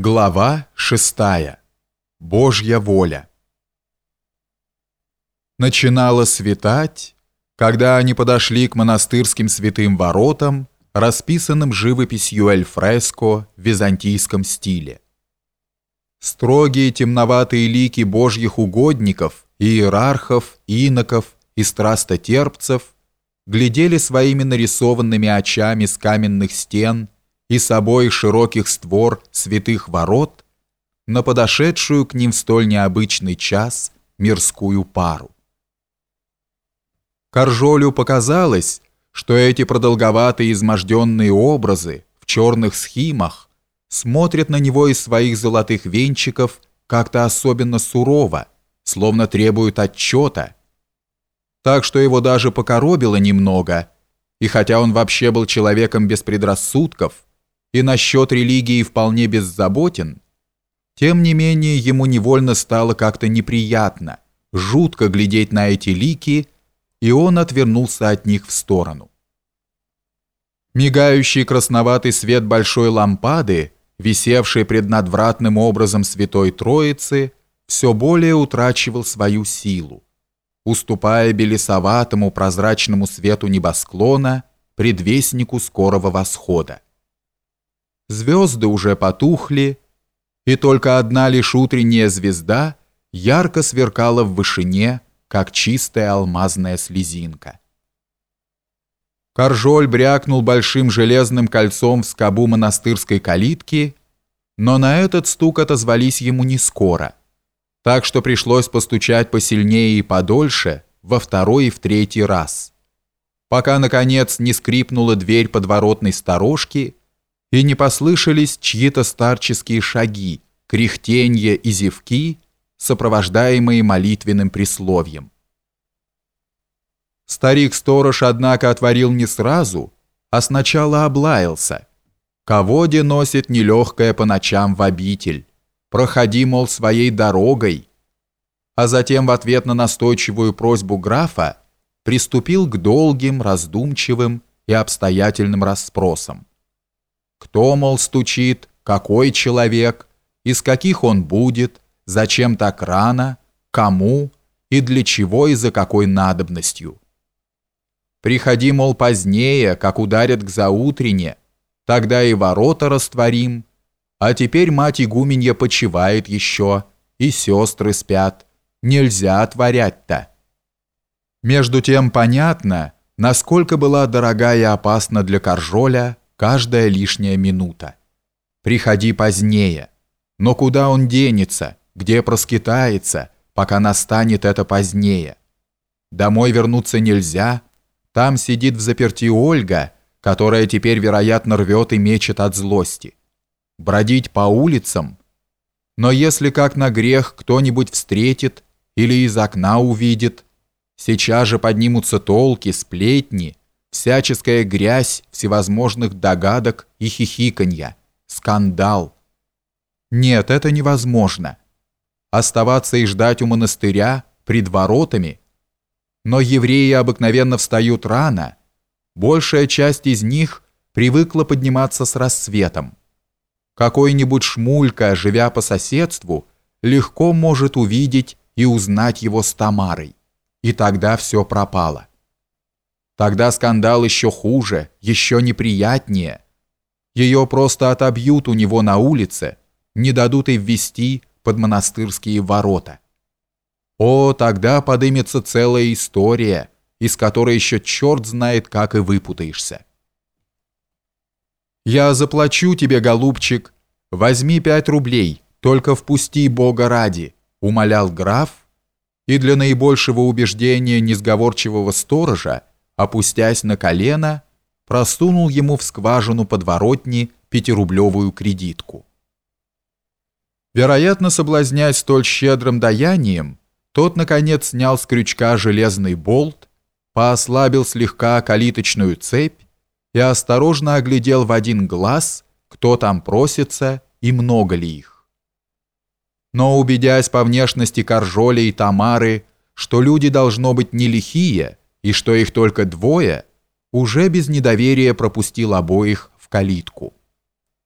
Глава 6. Божья воля. Начинало светать, когда они подошли к монастырским святым воротам, расписанным живописью эль-фреско в византийском стиле. Строгие темноватые лики божьих угодников, иерархов, иноков и страстотерпцев глядели своими нарисованными очами с каменных стен – и с обоих широких створ святых ворот на подошедшую к ним в столь необычный час мирскую пару. Коржолю показалось, что эти продолговатые изможденные образы в черных схимах смотрят на него из своих золотых венчиков как-то особенно сурово, словно требуют отчета, так что его даже покоробило немного, и хотя он вообще был человеком без предрассудков, и насчет религии вполне беззаботен, тем не менее ему невольно стало как-то неприятно, жутко глядеть на эти лики, и он отвернулся от них в сторону. Мигающий красноватый свет большой лампады, висевший пред надвратным образом Святой Троицы, все более утрачивал свою силу, уступая белесоватому прозрачному свету небосклона, предвестнику скорого восхода звезды уже потухли, и только одна лишь утренняя звезда ярко сверкала в вышине, как чистая алмазная слезинка. Коржоль брякнул большим железным кольцом в скобу монастырской калитки, но на этот стук отозвались ему не скоро, так что пришлось постучать посильнее и подольше, во второй и в третий раз, пока, наконец, не скрипнула дверь подворотной сторожки, и не послышались чьи-то старческие шаги, кряхтенья и зевки, сопровождаемые молитвенным присловием. Старик-сторож, однако, отворил не сразу, а сначала облаялся. «Кого де носит нелегкое по ночам в обитель? Проходи, мол, своей дорогой». А затем в ответ на настойчивую просьбу графа приступил к долгим, раздумчивым и обстоятельным расспросам. Кто, мол, стучит, какой человек, из каких он будет, зачем так рано, кому? И для чего и за какой надобностью. Приходи, мол, позднее, как ударят к заутрене, тогда и ворота растворим, а теперь мать игуменья почивает еще, и сестры спят, нельзя отворять-то. Между тем понятно, насколько была дорога и опасна для Коржоля каждая лишняя минута. Приходи позднее. Но куда он денется, где проскитается, пока настанет это позднее? Домой вернуться нельзя. Там сидит в заперти Ольга, которая теперь, вероятно, рвет и мечет от злости. Бродить по улицам? Но если как на грех кто-нибудь встретит или из окна увидит, сейчас же поднимутся толки, сплетни, всяческая грязь всевозможных догадок и хихиканья, скандал. Нет, это невозможно. Оставаться и ждать у монастыря, пред воротами. Но евреи обыкновенно встают рано. Большая часть из них привыкла подниматься с рассветом. Какой-нибудь шмулька, живя по соседству, легко может увидеть и узнать его с Тамарой. И тогда все пропало. Тогда скандал еще хуже, еще неприятнее. Ее просто отобьют у него на улице, не дадут и ввести под монастырские ворота. О, тогда подымется целая история, из которой еще черт знает, как и выпутаешься. «Я заплачу тебе, голубчик. Возьми пять рублей, только впусти Бога ради», — умолял граф, и для наибольшего убеждения несговорчивого сторожа опустясь на колено, просунул ему в скважину подворотни пятирублевую кредитку. Вероятно, соблазняясь столь щедрым даянием, тот, наконец, снял с крючка железный болт, поослабил слегка калиточную цепь и осторожно оглядел в один глаз, кто там просится и много ли их. Но, убедясь по внешности Коржоля и Тамары, что люди должно быть не лихие, и что их только двое, уже без недоверия пропустил обоих в калитку.